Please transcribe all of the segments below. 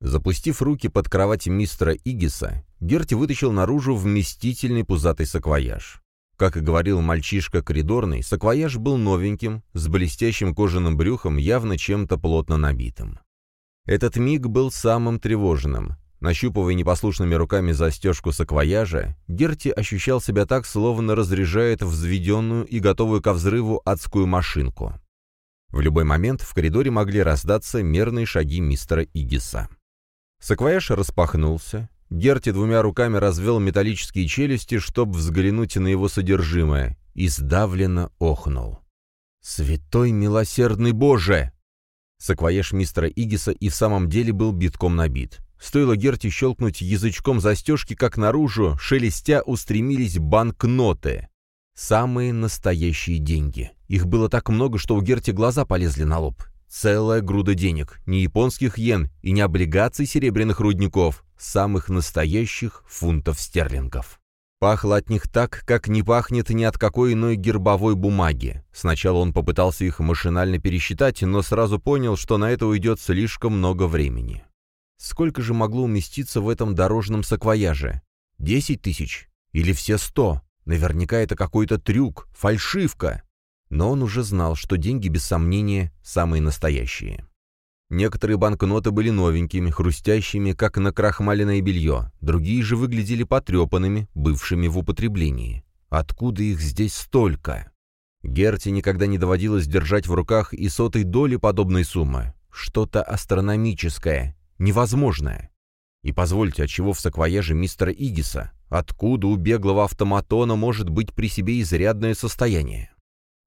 Запустив руки под кровать мистера Игиса, Герти вытащил наружу вместительный пузатый саквояж. Как и говорил мальчишка коридорный, саквояж был новеньким, с блестящим кожаным брюхом, явно чем-то плотно набитым. Этот миг был самым тревожным. Нащупывая непослушными руками застежку саквояжа, Герти ощущал себя так, словно разряжает взведенную и готовую ко взрыву адскую машинку. В любой момент в коридоре могли раздаться мерные шаги мистера Игиса. Саквояж распахнулся. Герти двумя руками развел металлические челюсти, чтобы взглянуть на его содержимое, и сдавленно охнул. «Святой милосердный Боже!» Саквояж мистера Игиса и в самом деле был битком набит. Стоило Герти щелкнуть язычком застежки, как наружу, шелестя, устремились банкноты. Самые настоящие деньги. Их было так много, что у Герти глаза полезли на лоб. Целая груда денег. Не японских йен и не облигаций серебряных рудников. Самых настоящих фунтов стерлингов. Пахло от них так, как не пахнет ни от какой иной гербовой бумаги. Сначала он попытался их машинально пересчитать, но сразу понял, что на это уйдет слишком много времени. Сколько же могло уместиться в этом дорожном саквояже? Десять тысяч? Или все сто? Наверняка это какой-то трюк, фальшивка. Но он уже знал, что деньги, без сомнения, самые настоящие. Некоторые банкноты были новенькими, хрустящими, как накрахмаленное белье, другие же выглядели потрепанными, бывшими в употреблении. Откуда их здесь столько? Герти никогда не доводилось держать в руках и сотой доли подобной суммы. Что-то астрономическое, невозможное. И позвольте, отчего в саквояже мистера Игиса? Откуда у беглого автоматона может быть при себе изрядное состояние?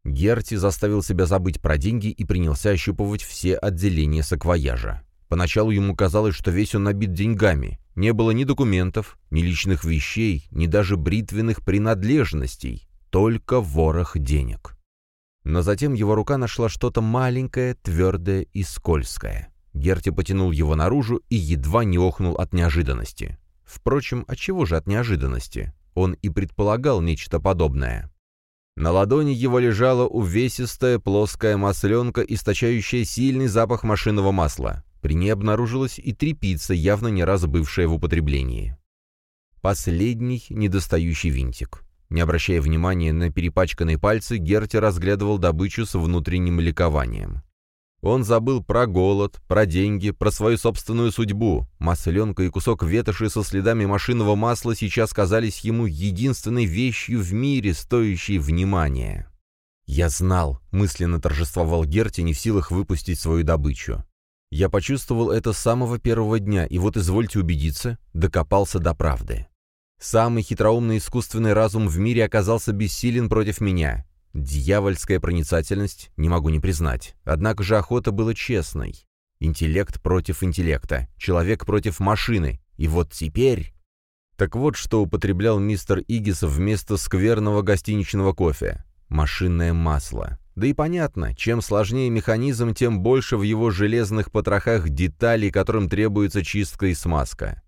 Герти заставил себя забыть про деньги и принялся ощупывать все отделения саквояжа. Поначалу ему казалось, что весь он набит деньгами. Не было ни документов, ни личных вещей, ни даже бритвенных принадлежностей, только ворох денег. Но затем его рука нашла что-то маленькое, твердое и скользкое. Герти потянул его наружу и едва не охнул от неожиданности. Впрочем, от чего же от неожиданности? Он и предполагал нечто подобное. На ладони его лежала увесистая плоская масленка, источающая сильный запах машинного масла. При ней обнаружилась и трепица, явно не раз бывшая в употреблении. Последний недостающий винтик. Не обращая внимания на перепачканные пальцы, Герти разглядывал добычу с внутренним ликованием. Он забыл про голод, про деньги, про свою собственную судьбу. Масленка и кусок ветоши со следами машинного масла сейчас казались ему единственной вещью в мире, стоящей внимания. «Я знал», — мысленно торжествовал Герти, не в силах выпустить свою добычу. «Я почувствовал это с самого первого дня, и вот, извольте убедиться, докопался до правды. Самый хитроумный искусственный разум в мире оказался бессилен против меня. Дьявольская проницательность не могу не признать. Однако же охота была честной. Интеллект против интеллекта, человек против машины. И вот теперь... Так вот, что употреблял мистер Игис вместо скверного гостиничного кофе. Машинное масло. Да и понятно, чем сложнее механизм, тем больше в его железных потрохах деталей, которым требуется чистка и смазка.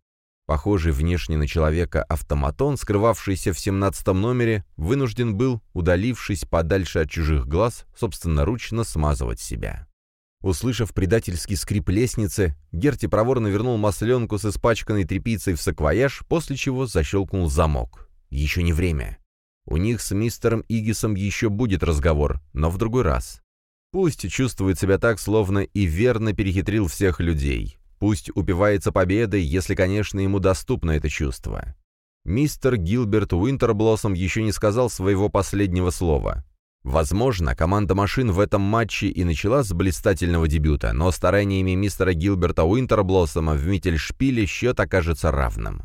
Похожий внешне на человека автоматон, скрывавшийся в семнадцатом номере, вынужден был, удалившись подальше от чужих глаз, собственноручно смазывать себя. Услышав предательский скрип лестницы, Герти проворно вернул масленку с испачканной тряпицей в саквояж, после чего защелкнул замок. Еще не время. У них с мистером Игисом еще будет разговор, но в другой раз. Пусть чувствует себя так, словно и верно перехитрил всех людей. Пусть упивается победой, если, конечно, ему доступно это чувство. Мистер Гилберт Уинтерблоссом еще не сказал своего последнего слова. Возможно, команда машин в этом матче и начала с блистательного дебюта, но стараниями мистера Гилберта Уинтерблоссома в Миттельшпиле счет окажется равным.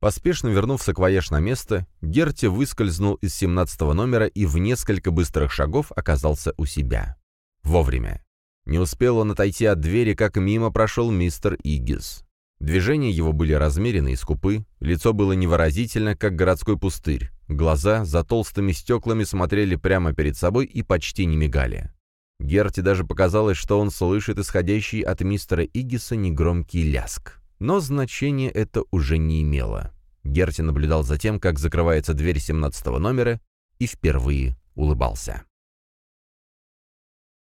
Поспешно вернув саквояж на место, Герти выскользнул из 17 номера и в несколько быстрых шагов оказался у себя. Вовремя. Не успел он отойти от двери, как мимо прошел мистер Игис. Движения его были размерены и скупы, лицо было невыразительно, как городской пустырь, глаза за толстыми стеклами смотрели прямо перед собой и почти не мигали. Герти даже показалось, что он слышит исходящий от мистера Игиса негромкий ляск. Но значения это уже не имело. Герти наблюдал за тем, как закрывается дверь 17 номера, и впервые улыбался.